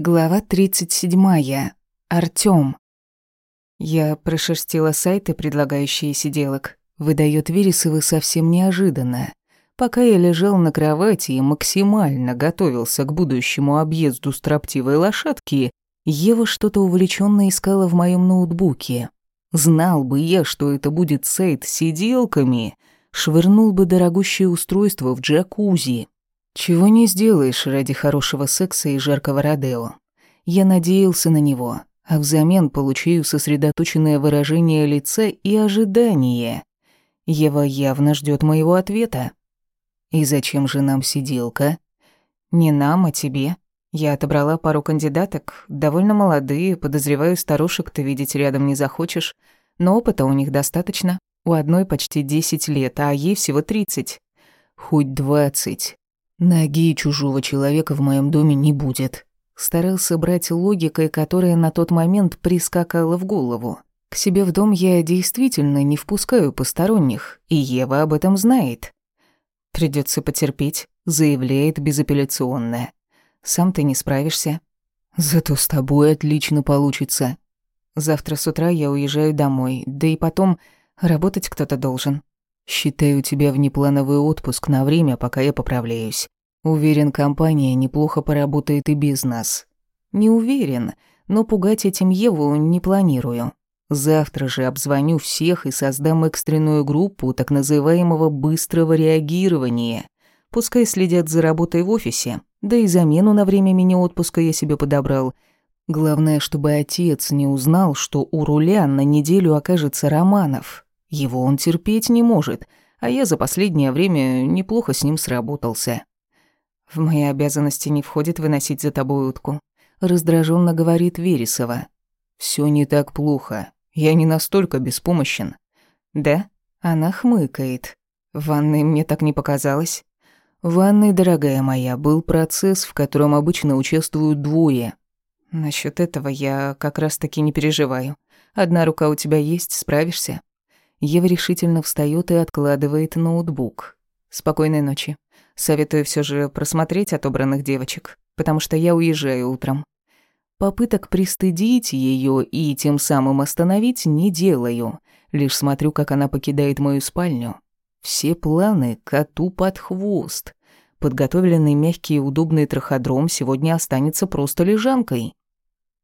Глава 37. Артём. Я прошерстила сайты, предлагающие сиделок. Выдаёт Вересовы совсем неожиданно. Пока я лежал на кровати и максимально готовился к будущему объезду строптивой лошадки, Ева что-то увлечённо искала в моём ноутбуке. Знал бы я, что это будет сайт с сиделками, швырнул бы дорогущее устройство в джакузи. Чего не сделаешь ради хорошего секса и жаркого родео. Я надеялся на него, а взамен получаю сосредоточенное выражение лица и ожидание. Ева явно ждет моего ответа. И зачем же нам сиделка? Не нам, а тебе. Я отобрала пару кандидаток, довольно молодые, подозреваю, старушек ты видеть рядом не захочешь, но опыта у них достаточно. У одной почти 10 лет, а ей всего 30. Хоть 20. Ноги чужого человека в моем доме не будет. Старался брать логикой, которая на тот момент прискакала в голову. К себе в дом я действительно не впускаю посторонних, и Ева об этом знает. Придется потерпеть, заявляет безапелляционно. Сам ты не справишься. Зато с тобой отлично получится. Завтра с утра я уезжаю домой, да и потом работать кто-то должен. Считаю тебя внеплановый отпуск на время, пока я поправляюсь. Уверен, компания неплохо поработает и без нас. Не уверен, но пугать этим Еву не планирую. Завтра же обзвоню всех и создам экстренную группу так называемого быстрого реагирования. Пускай следят за работой в офисе, да и замену на время мини-отпуска я себе подобрал. Главное, чтобы отец не узнал, что у руля на неделю окажется Романов. Его он терпеть не может, а я за последнее время неплохо с ним сработался. В мои обязанности не входит выносить за тобой утку, раздраженно говорит Вересова. Все не так плохо. Я не настолько беспомощен. Да? Она хмыкает. В ванной мне так не показалось. В ванной, дорогая моя, был процесс, в котором обычно участвуют двое. Насчет этого я как раз-таки не переживаю. Одна рука у тебя есть, справишься. Ева решительно встает и откладывает ноутбук. Спокойной ночи. Советую все же просмотреть отобранных девочек, потому что я уезжаю утром. Попыток пристыдить ее и тем самым остановить не делаю. Лишь смотрю, как она покидает мою спальню. Все планы коту под хвост. Подготовленный мягкий и удобный траходром сегодня останется просто лежанкой.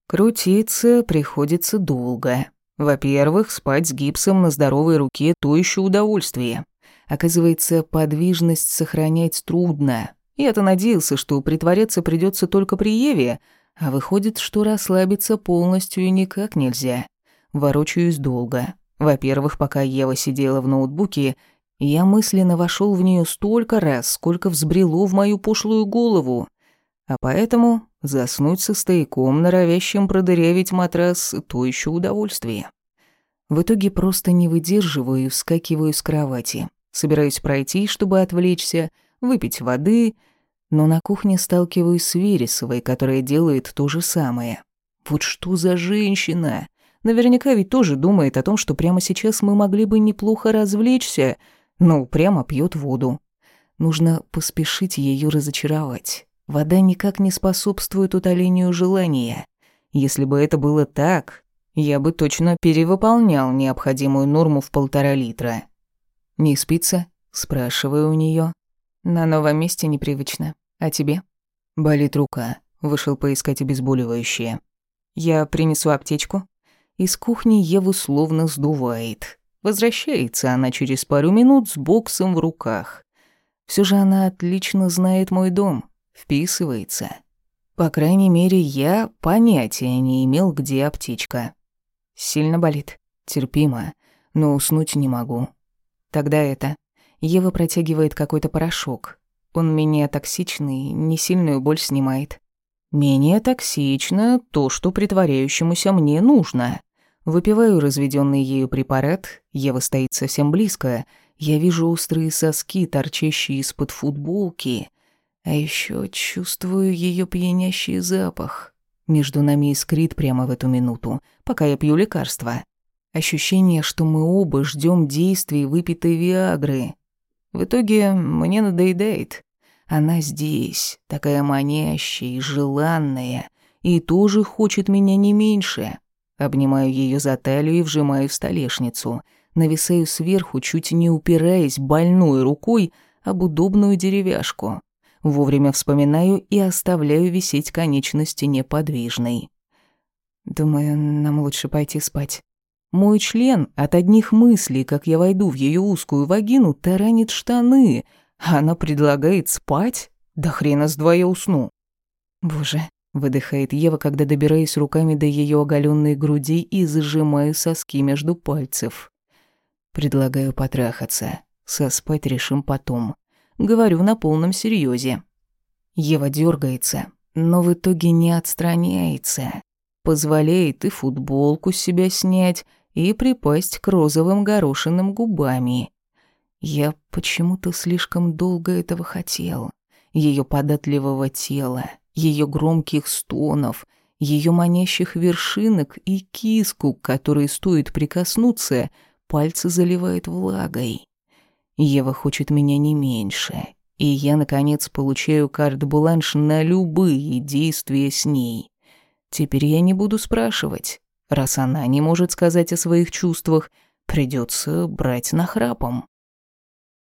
Крутиться приходится долго. Во-первых, спать с гипсом на здоровой руке – то еще удовольствие. Оказывается, подвижность сохранять трудно. Я-то надеялся, что притворяться придется только при Еве, а выходит, что расслабиться полностью никак нельзя. Ворочаюсь долго. Во-первых, пока Ева сидела в ноутбуке, я мысленно вошел в нее столько раз, сколько взбрело в мою пошлую голову. А поэтому заснуть со стояком, норовящим продырявить матрас, то еще удовольствие. В итоге просто не выдерживаю и вскакиваю с кровати. Собираюсь пройти, чтобы отвлечься, выпить воды, но на кухне сталкиваюсь с Вересовой, которая делает то же самое. Вот что за женщина! Наверняка ведь тоже думает о том, что прямо сейчас мы могли бы неплохо развлечься, но прямо пьет воду. Нужно поспешить ее разочаровать. Вода никак не способствует утолению желания. Если бы это было так, я бы точно перевыполнял необходимую норму в полтора литра. «Не спится?» – спрашиваю у нее. «На новом месте непривычно. А тебе?» Болит рука. Вышел поискать обезболивающее. «Я принесу аптечку». Из кухни Еву словно сдувает. Возвращается она через пару минут с боксом в руках. Все же она отлично знает мой дом вписывается. По крайней мере, я понятия не имел, где аптечка. Сильно болит. Терпимо, но уснуть не могу. Тогда это. Ева протягивает какой-то порошок. Он менее токсичный, не сильную боль снимает. Менее токсично то, что притворяющемуся мне нужно. Выпиваю разведенный ею препарат, Ева стоит совсем близко. Я вижу острые соски, торчащие из-под футболки. А еще чувствую ее пьянящий запах. Между нами искрит прямо в эту минуту, пока я пью лекарство. Ощущение, что мы оба ждем действий выпитой Виагры. В итоге мне надоедает. Она здесь, такая манящая и желанная, и тоже хочет меня не меньше. Обнимаю ее за талию и вжимаю в столешницу. Нависаю сверху, чуть не упираясь больной рукой об удобную деревяшку. Вовремя вспоминаю и оставляю висеть конечности неподвижной. Думаю, нам лучше пойти спать. Мой член от одних мыслей, как я войду в ее узкую вагину, таранит штаны, она предлагает спать? Да хрена с два я усну. Боже, выдыхает Ева, когда добираюсь руками до ее оголенной груди и зажимаю соски между пальцев. Предлагаю потрахаться. Соспать решим потом. Говорю на полном серьезе. Ева дергается, но в итоге не отстраняется. Позволяет и футболку с себя снять, и припасть к розовым горошинам губами. Я почему-то слишком долго этого хотел. Ее податливого тела, ее громких стонов, ее манящих вершинок и киску, к которой стоит прикоснуться, пальцы заливает влагой. Ева хочет меня не меньше, и я, наконец, получаю карт-бланш на любые действия с ней. Теперь я не буду спрашивать. Раз она не может сказать о своих чувствах, придется брать нахрапом.